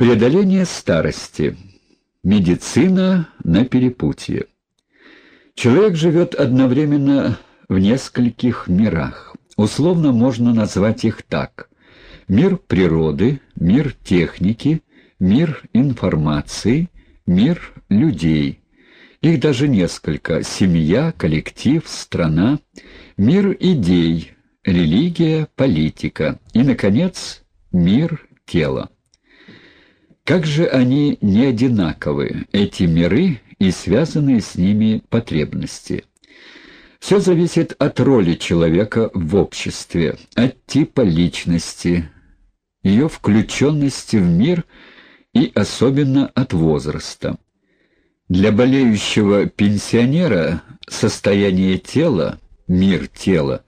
Преодоление старости. Медицина на перепутье. Человек живет одновременно в нескольких мирах. Условно можно назвать их так. Мир природы, мир техники, мир информации, мир людей. Их даже несколько. Семья, коллектив, страна, мир идей, религия, политика и, наконец, мир тела. Как же они не одинаковы, эти миры и связанные с ними потребности? Все зависит от роли человека в обществе, от типа личности, ее включенности в мир и особенно от возраста. Для болеющего пенсионера состояние тела, мир тела,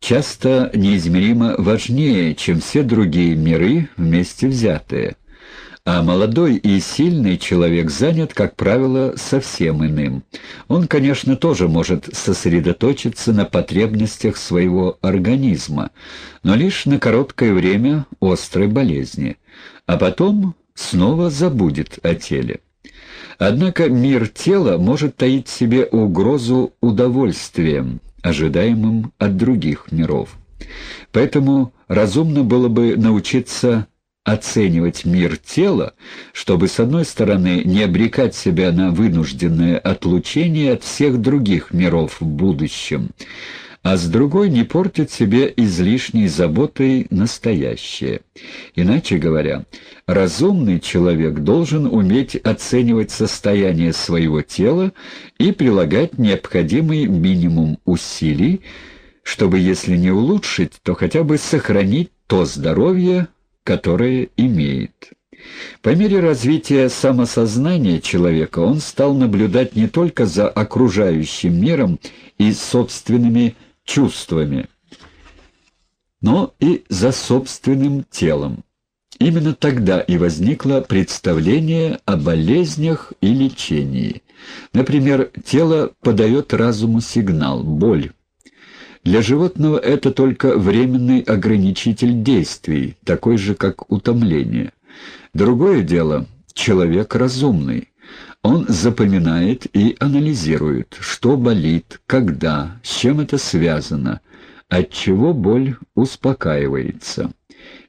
часто неизмеримо важнее, чем все другие миры вместе взятые – а молодой и сильный человек занят, как правило, совсем иным. Он, конечно, тоже может сосредоточиться на потребностях своего организма, но лишь на короткое время острой болезни, а потом снова забудет о теле. Однако мир тела может таить в себе угрозу удовольствием, ожидаемым от других миров. Поэтому разумно было бы научиться оценивать мир тела, чтобы, с одной стороны, не обрекать себя на вынужденное отлучение от всех других миров в будущем, а с другой не портить себе излишней заботой настоящее. Иначе говоря, разумный человек должен уметь оценивать состояние своего тела и прилагать необходимый минимум усилий, чтобы, если не улучшить, то хотя бы сохранить то здоровье, которое имеет. По мере развития самосознания человека он стал наблюдать не только за окружающим миром и собственными чувствами, но и за собственным телом. Именно тогда и возникло представление о болезнях и лечении. Например, тело подает разуму сигнал – боль. Для животного это только временный ограничитель действий, такой же, как утомление. Другое дело — человек разумный. Он запоминает и анализирует, что болит, когда, с чем это связано, от чего боль успокаивается.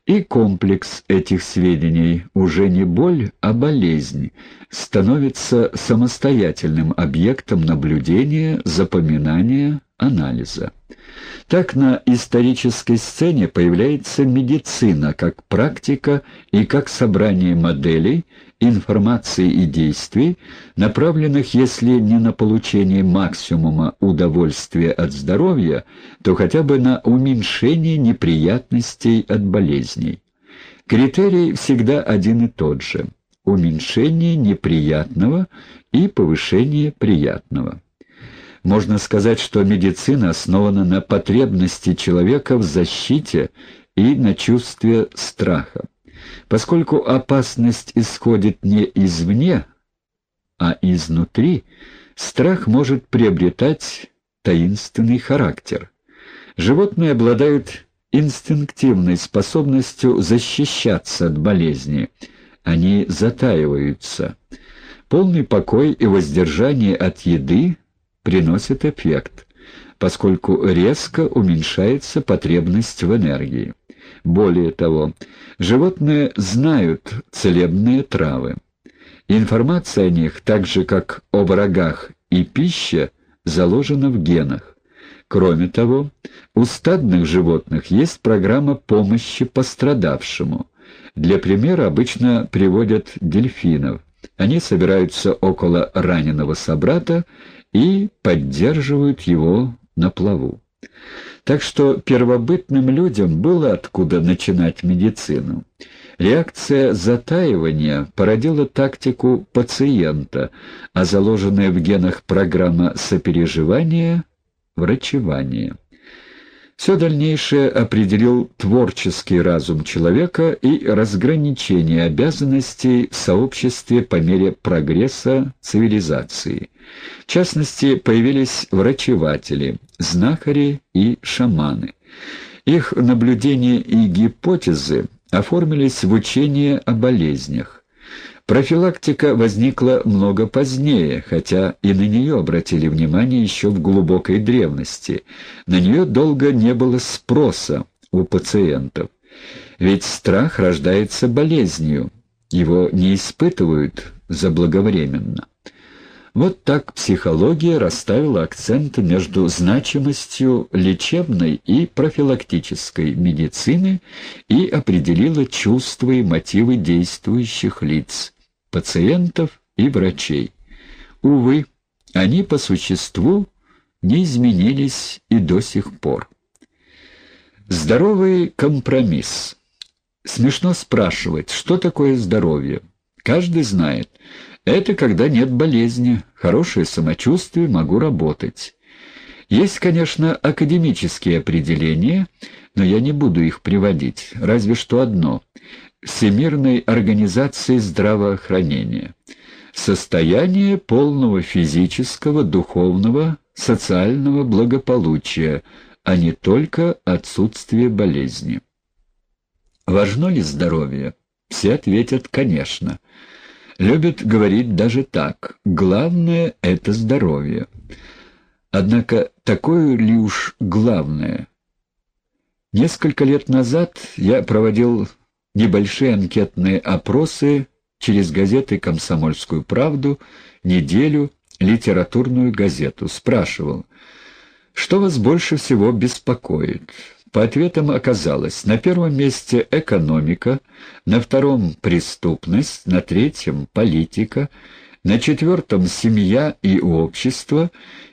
И комплекс этих сведений, уже не боль, а болезнь, становится самостоятельным объектом наблюдения, запоминания, анализа. Так на исторической сцене появляется медицина как практика и как собрание моделей, информации и действий, направленных, если не на получение максимума удовольствия от здоровья, то хотя бы на уменьшение неприятностей от болезней. Критерий всегда один и тот же – уменьшение неприятного и повышение приятного. Можно сказать, что медицина основана на потребности человека в защите и на чувстве страха. Поскольку опасность исходит не извне, а изнутри, страх может приобретать таинственный характер. Животные обладают инстинктивной способностью защищаться от болезни. Они затаиваются. Полный покой и воздержание от еды приносит эффект, поскольку резко уменьшается потребность в энергии. Более того, животные знают целебные травы. Информация о них, так же как о врагах и пища, заложена в генах. Кроме того, у стадных животных есть программа помощи пострадавшему. Для примера обычно приводят дельфинов. Они собираются около раненого собрата и поддерживают его на плаву. Так что первобытным людям было откуда начинать медицину. Реакция затаивания породила тактику пациента, а заложенная в генах программа сопереживания – врачевание. Все дальнейшее определил творческий разум человека и разграничение обязанностей в сообществе по мере прогресса цивилизации. В частности, появились врачеватели, знахари и шаманы. Их наблюдения и гипотезы оформились в учение о болезнях. Профилактика возникла много позднее, хотя и на нее обратили внимание еще в глубокой древности. На нее долго не было спроса у пациентов. Ведь страх рождается болезнью, его не испытывают заблаговременно. Вот так психология расставила акценты между значимостью лечебной и профилактической медицины и определила чувства и мотивы действующих лиц, пациентов и врачей. Увы, они по существу не изменились и до сих пор. Здоровый компромисс. Смешно спрашивать, что такое здоровье. Каждый знает. Это когда нет болезни, хорошее самочувствие, могу работать. Есть, конечно, академические определения, но я не буду их приводить, разве что одно — Всемирной организации здравоохранения. Состояние полного физического, духовного, социального благополучия, а не только отсутствие болезни. Важно ли здоровье? Все ответят «конечно». Любят говорить даже так. Главное — это здоровье. Однако такое ли уж главное? Несколько лет назад я проводил небольшие анкетные опросы через газеты «Комсомольскую правду», «Неделю», «Литературную газету». Спрашивал, что вас больше всего беспокоит? По ответам оказалось, на первом месте экономика, на втором преступность, на третьем политика, на четвертом семья и общество,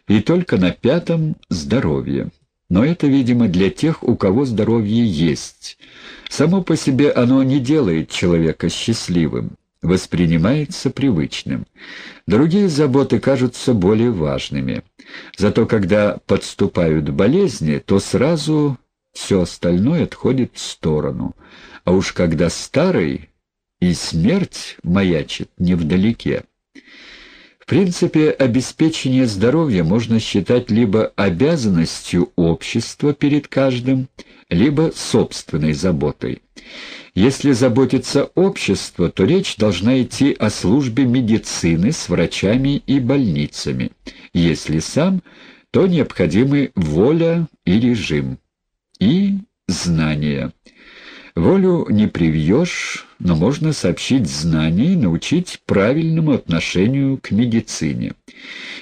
и только на пятом здоровье. Но это, видимо, для тех, у кого здоровье есть. Само по себе оно не делает человека счастливым, воспринимается привычным. Другие заботы кажутся более важными. Зато когда подступают болезни, то сразу все остальное отходит в сторону. А уж когда старый, и смерть маячит невдалеке. Принципе, обеспечение здоровья можно считать либо обязанностью общества перед каждым, либо собственной заботой. Если заботится общество, то речь должна идти о службе медицины с врачами и больницами. Если сам, то необходимы воля и режим и знания. Волю не привьешь, но можно сообщить знания и научить правильному отношению к медицине.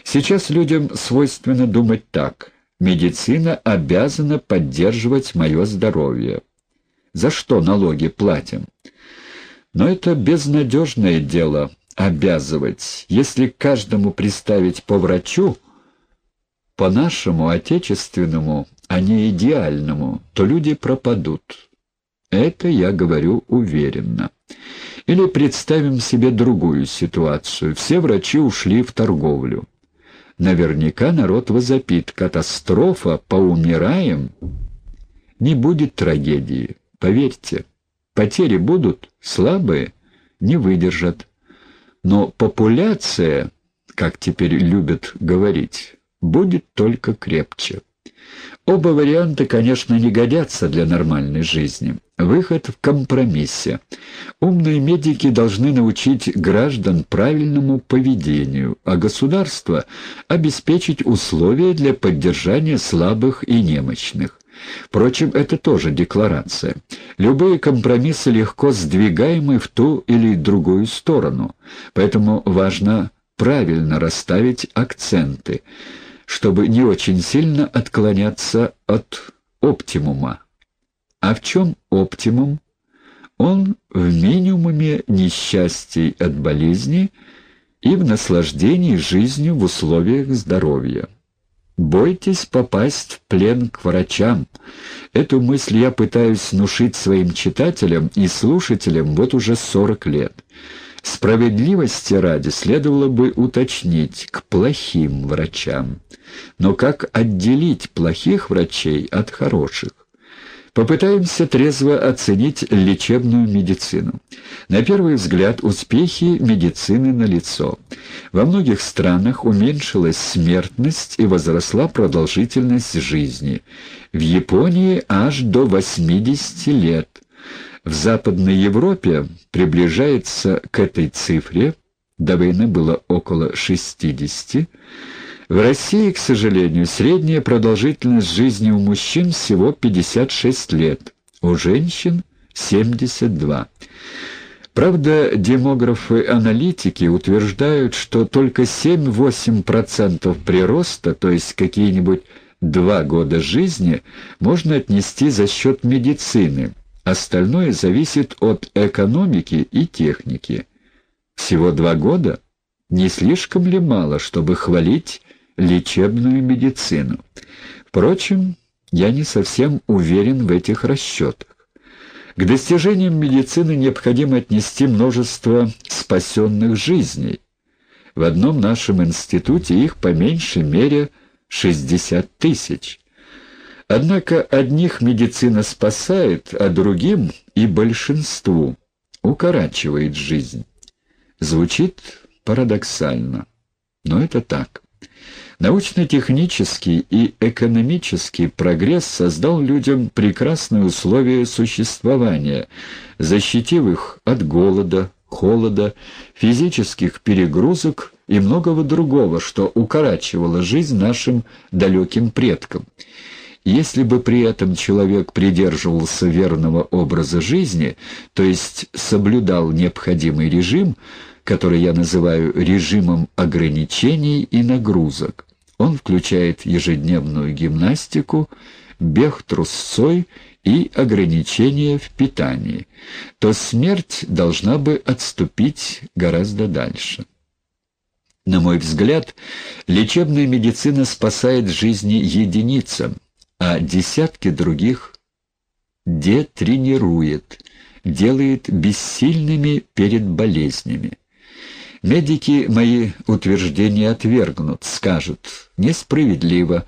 Сейчас людям свойственно думать так. Медицина обязана поддерживать мое здоровье. За что налоги платим? Но это безнадежное дело — обязывать. Если каждому приставить по врачу, по нашему отечественному а не идеальному, то люди пропадут. Это я говорю уверенно. Или представим себе другую ситуацию. Все врачи ушли в торговлю. Наверняка народ возопит. Катастрофа, поумираем. Не будет трагедии, поверьте. Потери будут, слабые не выдержат. Но популяция, как теперь любят говорить, будет только крепче. Оба варианта, конечно, не годятся для нормальной жизни. Выход в компромиссе. Умные медики должны научить граждан правильному поведению, а государство — обеспечить условия для поддержания слабых и немощных. Впрочем, это тоже декларация. Любые компромиссы легко сдвигаемы в ту или другую сторону, поэтому важно правильно расставить акценты — чтобы не очень сильно отклоняться от оптимума. А в чем оптимум? Он в минимуме несчастий от болезни и в наслаждении жизнью в условиях здоровья. Бойтесь попасть в плен к врачам. Эту мысль я пытаюсь внушить своим читателям и слушателям вот уже 40 лет. Справедливости ради следовало бы уточнить к плохим врачам. Но как отделить плохих врачей от хороших? Попытаемся трезво оценить лечебную медицину. На первый взгляд успехи медицины налицо. Во многих странах уменьшилась смертность и возросла продолжительность жизни. В Японии аж до 80 лет – В Западной Европе приближается к этой цифре, до войны было около 60, в России, к сожалению, средняя продолжительность жизни у мужчин всего 56 лет, у женщин — 72. Правда, демографы-аналитики утверждают, что только 7-8% прироста, то есть какие-нибудь два года жизни, можно отнести за счет медицины, остальное зависит от экономики и техники. Всего два года? Не слишком ли мало, чтобы хвалить лечебную медицину. Впрочем, я не совсем уверен в этих расчетах. К достижениям медицины необходимо отнести множество спасенных жизней. В одном нашем институте их по меньшей мере 60 тысяч. Однако одних медицина спасает, а другим и большинству укорачивает жизнь. Звучит парадоксально, но это так. Научно-технический и экономический прогресс создал людям прекрасные условия существования, защитив их от голода, холода, физических перегрузок и многого другого, что укорачивало жизнь нашим далеким предкам. Если бы при этом человек придерживался верного образа жизни, то есть соблюдал необходимый режим, который я называю режимом ограничений и нагрузок, он включает ежедневную гимнастику, бег трусцой и ограничения в питании, то смерть должна бы отступить гораздо дальше. На мой взгляд, лечебная медицина спасает жизни единицам, а десятки других детренирует, делает бессильными перед болезнями. Медики мои утверждения отвергнут, скажут «несправедливо».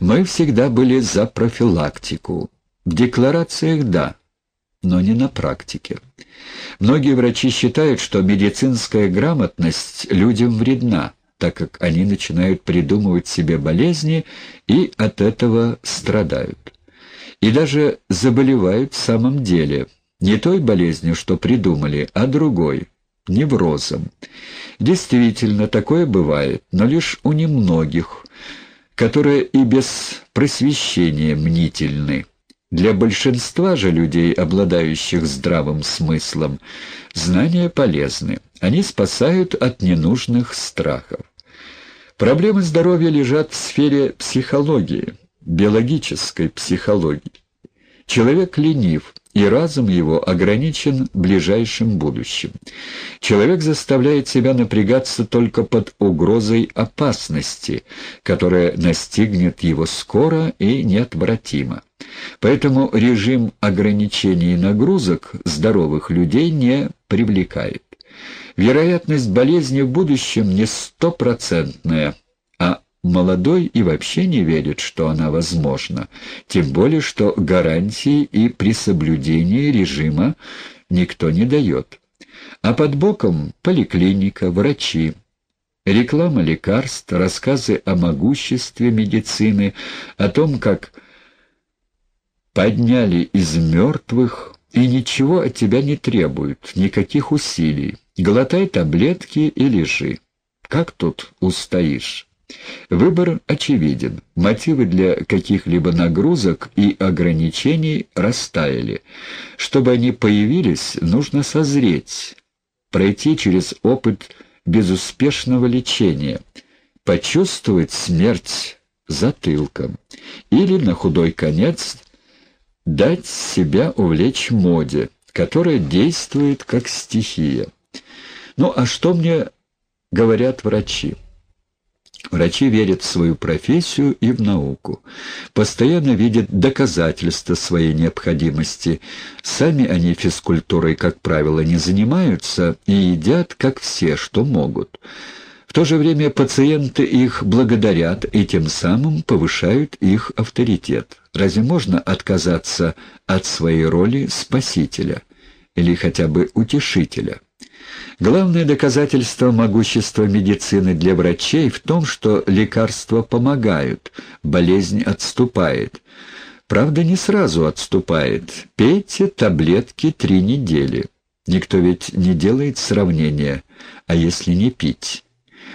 Мы всегда были за профилактику. В декларациях – да, но не на практике. Многие врачи считают, что медицинская грамотность людям вредна, так как они начинают придумывать себе болезни и от этого страдают. И даже заболевают в самом деле, не той болезнью, что придумали, а другой – неврозом. Действительно, такое бывает, но лишь у немногих, которые и без просвещения мнительны. Для большинства же людей, обладающих здравым смыслом, знания полезны. Они спасают от ненужных страхов. Проблемы здоровья лежат в сфере психологии, биологической психологии. Человек ленив, и разум его ограничен ближайшим будущим. Человек заставляет себя напрягаться только под угрозой опасности, которая настигнет его скоро и неотвратимо. Поэтому режим ограничений нагрузок здоровых людей не привлекает. Вероятность болезни в будущем не стопроцентная, Молодой и вообще не верит, что она возможна, тем более, что гарантии и при соблюдении режима никто не дает. А под боком поликлиника, врачи, реклама лекарств, рассказы о могуществе медицины, о том, как подняли из мертвых и ничего от тебя не требуют, никаких усилий. Глотай таблетки и лежи. Как тут устоишь? Выбор очевиден. Мотивы для каких-либо нагрузок и ограничений растаяли. Чтобы они появились, нужно созреть, пройти через опыт безуспешного лечения, почувствовать смерть затылком или, на худой конец, дать себя увлечь моде, которая действует как стихия. Ну а что мне говорят врачи? Врачи верят в свою профессию и в науку. Постоянно видят доказательства своей необходимости. Сами они физкультурой, как правило, не занимаются и едят, как все, что могут. В то же время пациенты их благодарят и тем самым повышают их авторитет. Разве можно отказаться от своей роли спасителя или хотя бы утешителя? Главное доказательство могущества медицины для врачей в том, что лекарства помогают, болезнь отступает. Правда, не сразу отступает. Пейте таблетки три недели. Никто ведь не делает сравнения, а если не пить?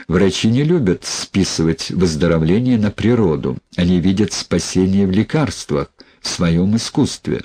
Врачи не любят списывать выздоровление на природу. Они видят спасение в лекарствах, в своем искусстве.